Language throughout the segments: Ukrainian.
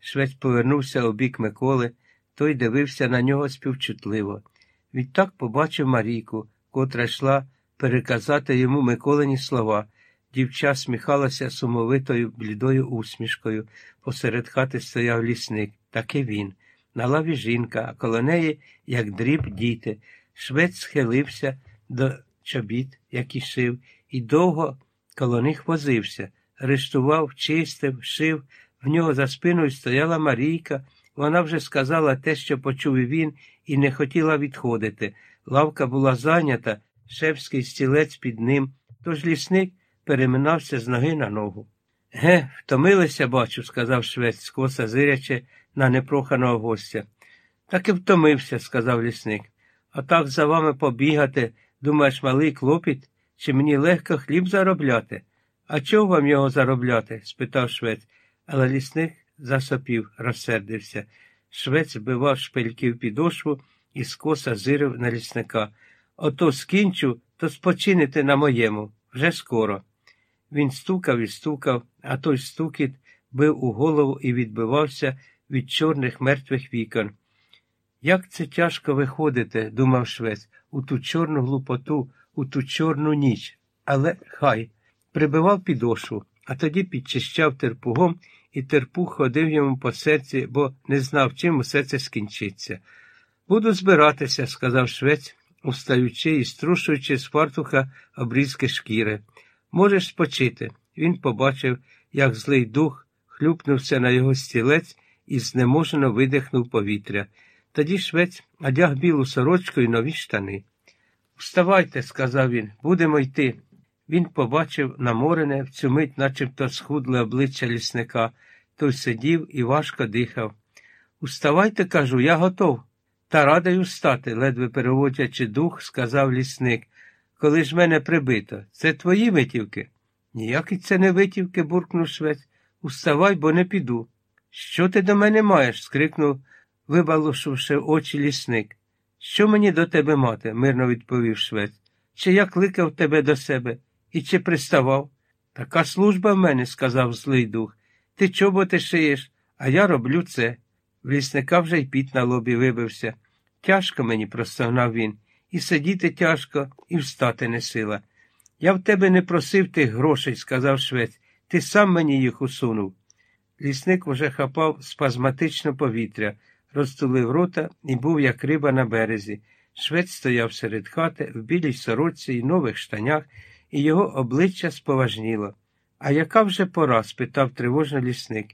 Швець повернувся у бік Миколи, той дивився на нього співчутливо. Відтак побачив Марійку, котра йшла переказати йому Миколині слова. Дівча сміхалася сумовитою блідою усмішкою. Посеред хати стояв лісник, так і він. На лаві жінка, а коло неї, як дріб, діти. Швець схилився до чобіт, які шив, і довго коло них возився. Рештував, чистив, шив. В нього за спиною стояла Марійка. Вона вже сказала те, що почув він, і не хотіла відходити. Лавка була зайнята, шепський стілець під ним, тож лісник переминався з ноги на ногу. Ге, втомилися, бачу, сказав швець, скоса зирячи на непроханого гостя. Так і втомився, сказав лісник. А так за вами побігати, думаєш, малий клопіт, чи мені легко хліб заробляти? А чого вам його заробляти? спитав швець, але лісник засопів, розсердився. Швець збивав шпильків підошву і скоса зирив на лісника. Ото скінчу, то спочините на моєму, вже скоро. Він стукав і стукав, а той стукіт бив у голову і відбивався від чорних мертвих вікон. Як це тяжко виходити, думав швець, у ту чорну глупоту, у ту чорну ніч, але хай прибивав підошву, а тоді підчищав терпугом, і терпух ходив йому по серці, бо не знав, чим усе це скінчиться. Буду збиратися, сказав швець, устаючи і струшуючи з фартуха обрізки шкіри. Можеш спочити. Він побачив, як злий дух хлюпнувся на його стілець і знеможено видихнув повітря. Тоді швець одяг білу сорочку і нові штани. Вставайте, сказав він, будемо йти. Він побачив наморене в цю мить, начебто схудле обличчя лісника. Той сидів і важко дихав. Уставайте, кажу, я готов. Та радий устати, ледве переводячи дух, сказав лісник. Коли ж мене прибито, це твої витівки? Ніякі це не витівки, буркнув швець. Уставай, бо не піду. Що ти до мене маєш? скрикнув, вибалушивши очі лісник. Що мені до тебе мати? мирно відповів швець. Чи я кликав тебе до себе і чи приставав? Така служба в мене, сказав злий дух. Ти чоботи шиєш, а я роблю це. В лісника вже й піт на лобі вибився. Тяжко мені, простогнав він, і сидіти тяжко, і встати не сила. Я в тебе не просив тих грошей, сказав швець, ти сам мені їх усунув. Лісник уже хапав спазматично повітря, розтулив рота і був, як риба на березі. Швець стояв серед хати в білій сорочці і нових штанях, і його обличчя споважніло. А яка вже пора? спитав тривожно лісник.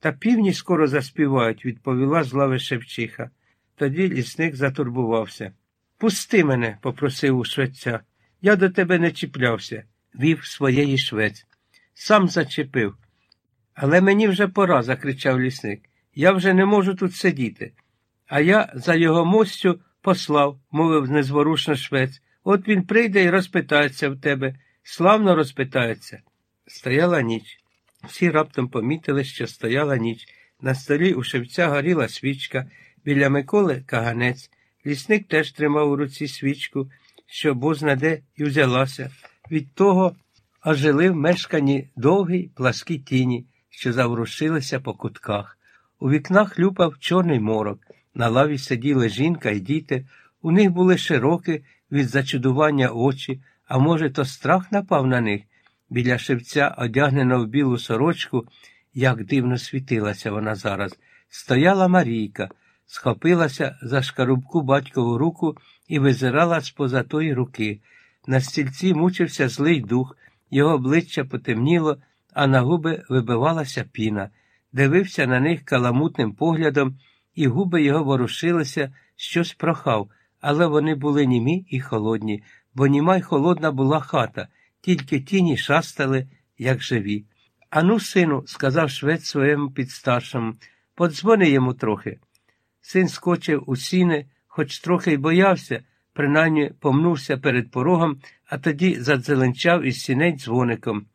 Та півні скоро заспівають, відповіла з лави Шевчиха. Тоді лісник затурбувався. Пусти мене, попросив у швеця. Я до тебе не чіплявся, вів своєї швець. Сам зачепив. Але мені вже пора, закричав лісник. Я вже не можу тут сидіти. А я за його мостю послав, мовив незворушно швець. От він прийде і розпитається в тебе. Славно розпитається. Стояла ніч. Всі раптом помітили, що стояла ніч. На столі у шевця горіла свічка, біля Миколи каганець. Лісник теж тримав у руці свічку, що бозна де і взялася. Від того ожили в мешканні довгі пласкі тіні, що заворушилися по кутках. У вікнах люпав чорний морок. На лаві сиділи жінка і діти. У них були широкі від зачудування очі, а може, то страх напав на них. Біля шевця, одягнена в білу сорочку, як дивно світилася вона зараз, стояла Марійка, схопилася за шкарубку батькову руку і визирала з поза тої руки. На стільці мучився злий дух, його обличчя потемніло, а на губи вибивалася піна. Дивився на них каламутним поглядом, і губи його ворушилися, щось прохав, але вони були німі і холодні, бо німа й холодна була хата тільки тіні шастали, як живі. Ану, сину, сказав швець своєму підстаршому, подзвони йому трохи. Син скочив у сіни, хоч трохи й боявся, принаймні помнувся перед порогом, а тоді задзеленчав із сіней дзвоником.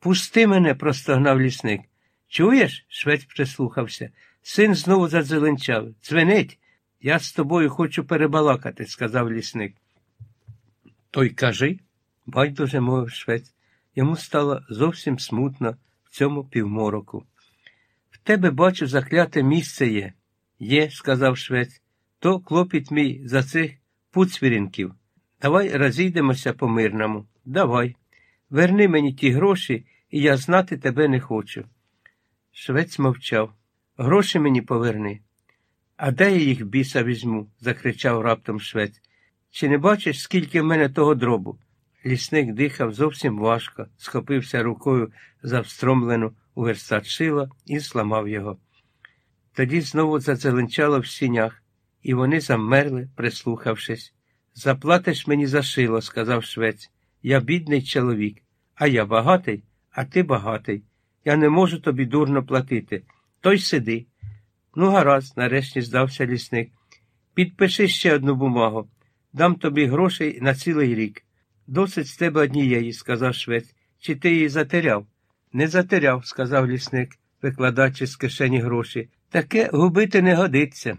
Пусти мене, простогнав лісник. Чуєш? швець прислухався. Син знову задзеленчав. Дзвенить. Я з тобою хочу перебалакати, сказав лісник. Той кажи, байдуже мовив швець. Йому стало зовсім смутно в цьому півмороку. В тебе бачу, закляте місце є. Є, сказав швець, то клопіт мій за цих пуцвірінків. Давай розійдемося по мирному. Давай. Верни мені ті гроші, і я знати тебе не хочу. Швець мовчав. Гроші мені поверни. А де я їх біса візьму? закричав раптом швець. Чи не бачиш, скільки в мене того дробу? Лісник дихав зовсім важко, схопився рукою за встромлену у верстат шила і зламав його. Тоді знову зазеленчало в сінях, і вони замерли, прислухавшись. Заплатиш мені за шило, сказав швець. Я бідний чоловік, а я багатий, а ти багатий. Я не можу тобі дурно платити. Той сиди. Ну, гаразд, нарешті здався лісник. Підпиши ще одну бумагу. Дам тобі грошей на цілий рік. Досить з тебе однієї, сказав швець. Чи ти її затеряв? Не затеряв, сказав лісник, викладаючи з кишені гроші. Таке губити не годиться.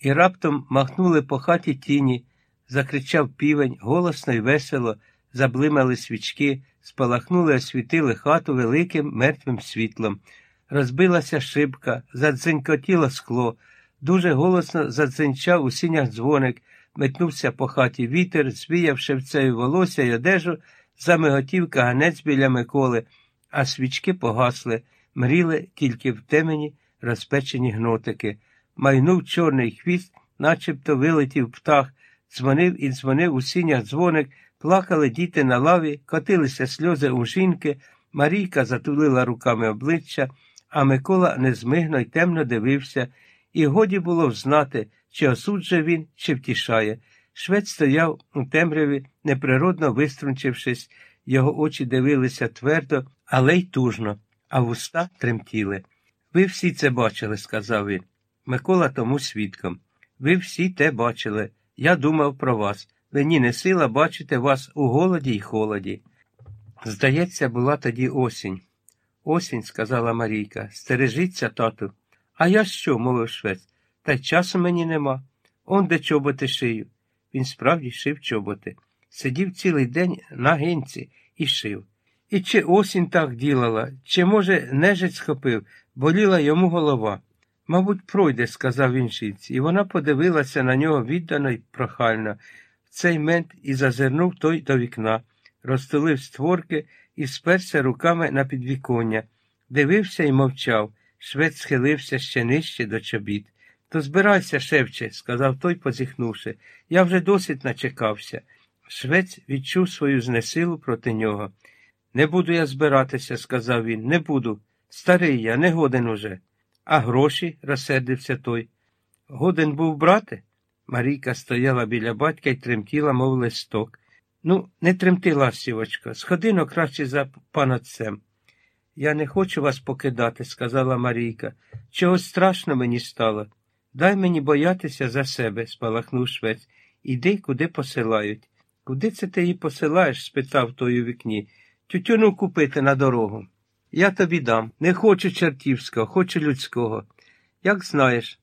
І раптом махнули по хаті тіні, закричав півень, голосно й весело, заблимали свічки, спалахнули, освітили хату великим мертвим світлом. Розбилася шибка, задзенькотіло скло, дуже голосно задзенчав у сінях дзвоник, метнувся по хаті вітер, звіяв шевцею волосся й одежу, замиготів каганець біля Миколи, а свічки погасли, мріли тільки в темені розпечені гнотики. Майнув чорний хвіст, начебто вилетів птах, дзвонив і дзвонив у сінях дзвоник, плакали діти на лаві, котилися сльози у жінки, Марійка затулила руками обличчя, а Микола незмигно й темно дивився, і годі було взнати, чи осуджує він, чи втішає. Швець стояв у темряві, неприродно виструнчившись, його очі дивилися твердо, але й тужно, а вуста тремтіли. Ви всі це бачили, сказав він. Микола тому свідком. Ви всі те бачили. Я думав про вас. Мені не сила бачити вас у голоді й холоді. Здається, була тоді осінь. Осінь, сказала Марійка, стережіться, тату. А я що? мовив швець. Та й часу мені нема. Он де чоботи шию. Він справді шив чоботи. Сидів цілий день на гинці і шив. І чи осінь так ділала, чи, може, нежить схопив, боліла йому голова. Мабуть, пройде, сказав він жінці, і вона подивилася на нього віддано й прохально. В цей мент і зазирнув той до вікна, розтулив створки і сперся руками на підвіконня, дивився і мовчав. Швець схилився ще нижче до чобіт. То збирайся, шевче, сказав той, позіхнувши. Я вже досить начекався. Швець відчув свою знесилу проти нього. Не буду я збиратися, сказав він, не буду. Старий я, не годен уже. А гроші? розсердився той. Годен був брати? Марійка стояла біля батька і тремтіла, мов листок. Ну, не тремти, ластівочка, сходи но краще за панотцем. Я не хочу вас покидати, сказала Марійка. Чогось страшно мені стало. Дай мені боятися за себе, спалахнув швець. Іди, куди посилають. Куди це ти її посилаєш? спитав той у вікні. Тютюну купити на дорогу. Я тобі дам. Не хочу чертівського, хочу людського. Як знаєш,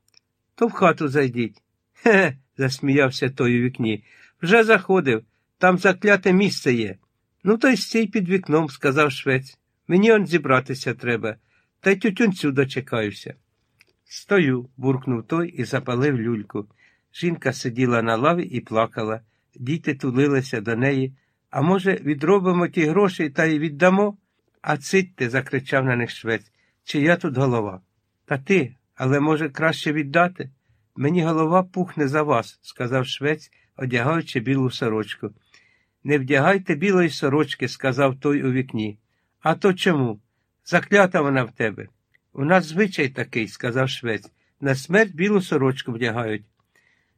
то в хату зайдіть. Хе, засміявся той у вікні. Вже заходив, там закляте місце є. Ну, то й стій під вікном, сказав швець. Мені он зібратися треба, та й тютюнцю дочекаюся. Стою, буркнув той і запалив люльку. Жінка сиділа на лаві і плакала. Діти тулилися до неї. А може, відробимо ті гроші та й віддамо? А цитьте, закричав на них швець, чи я тут голова. Та ти, але, може, краще віддати? Мені голова пухне за вас, сказав швець, одягаючи білу сорочку. Не вдягайте білої сорочки, сказав той у вікні. А то чому? Заклята вона в тебе. У нас звичай такий, сказав швець. На смерть білу сорочку вдягають.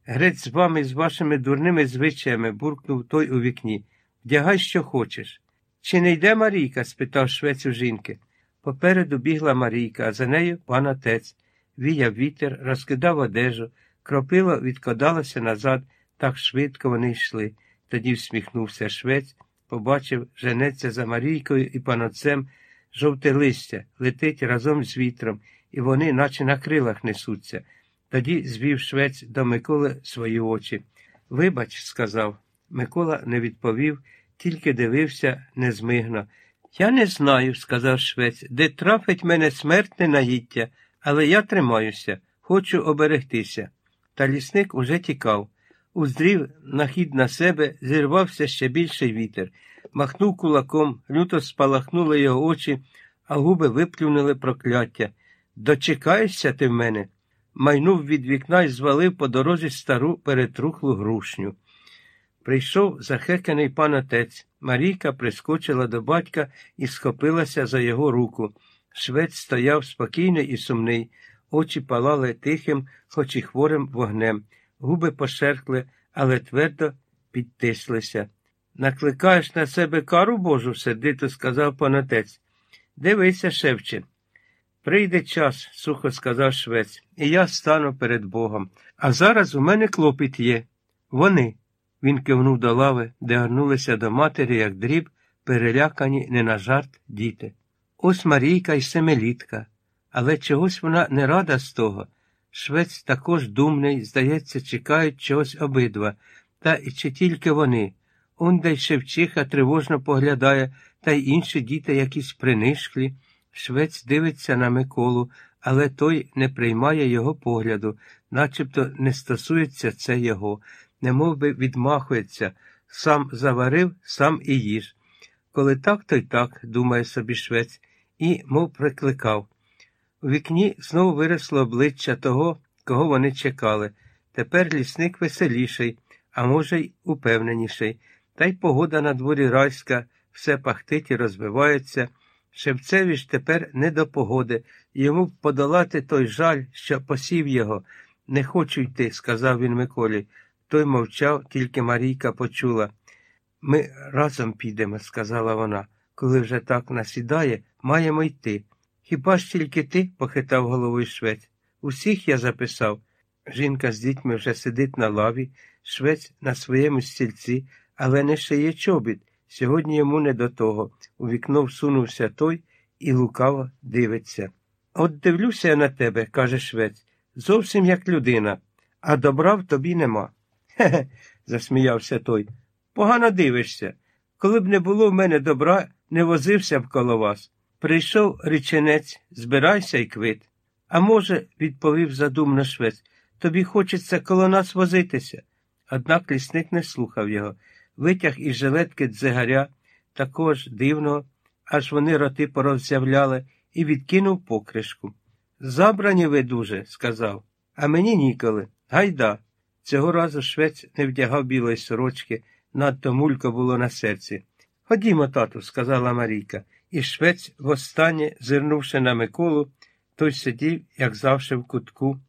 Грець з вами з вашими дурними звичаями, буркнув той у вікні. Вдягай, що хочеш. Чи не йде Марійка? спитав швець у жінки. Попереду бігла Марійка, а за нею пан отець. Віяв вітер, розкидав одежу, кропило відкладалося назад, так швидко вони йшли. Тоді всміхнувся швець, побачив, женеться за Марійкою і панотцем жовте листя, летить разом з вітром, і вони, наче на крилах несуться. Тоді звів швець до Миколи свої очі. Вибач, сказав. Микола не відповів, тільки дивився незмигно. Я не знаю, сказав швець, де трафить мене смертне наїття, Але я тримаюся, хочу оберегтися. Та лісник уже тікав. Уздрів на хід на себе, зірвався ще більший вітер, махнув кулаком, люто спалахнули його очі, а губи виплюнули прокляття. Дочекаєшся ти в мене? Майнув від вікна і звалив по дорозі стару перетрухлу грушню. Прийшов захеканий пан отець. Марійка прискочила до батька і схопилася за його руку. Швець стояв спокійний і сумний, очі палали тихим, хоч і хворим вогнем, губи пошерхли, але твердо підтислися. Накликаєш на себе кару Божу, сердито сказав пан отець. Дивися, шевче. Прийде час, сухо сказав швець, і я стану перед Богом. А зараз у мене клопіт є. Вони. Він кивнув до лави, де горнулися до матері, як дріб, перелякані не на жарт діти. Ось Марійка й семилітка, але чогось вона не рада з того. Швець також думний, здається, чекають чогось обидва, та і чи тільки вони. Онда й Шевчиха тривожно поглядає, та й інші діти якісь принишклі. Швець дивиться на Миколу, але той не приймає його погляду, начебто не стосується це його, немов би відмахується, сам заварив, сам і їж. Коли так, то й так, думає собі швець, і, мов прикликав. У вікні знову виросло обличчя того, кого вони чекали. Тепер лісник веселіший, а може, й упевненіший. Та й погода на дворі райська, все пахтить і розвивається. Шевцеві ж тепер не до погоди, йому подолати той жаль, що посів його. Не хочу йти, сказав він Миколі. Той мовчав, тільки Марійка почула. Ми разом підемо, сказала вона. Коли вже так насідає, маємо йти. Хіба ж тільки ти? похитав головою швець. Усіх я записав. Жінка з дітьми вже сидить на лаві, швець на своєму стільці, але не шиє чобіт. Сьогодні йому не до того. У вікно всунувся той і лукаво дивиться. От дивлюся я на тебе, каже швець, зовсім як людина, а добра в тобі нема. Хе-хе, засміявся той. Погано дивишся. Коли б не було в мене добра, не возився б коло вас. Прийшов річенець, збирайся й квит. А може, відповів задумно швець, тобі хочеться коло нас возитися. Однак лісник не слухав його витяг із жилетки дзигаря, також дивного, аж вони роти пороззявляли, і відкинув покришку. Забрані ви дуже, сказав, а мені ніколи. Гайда. Цього разу швець не вдягав білої сорочки, надто мулько було на серці. Ходімо, тату, сказала Марійка, і швець, востаннє, зирнувши на Миколу, той сидів, як завжди, в кутку,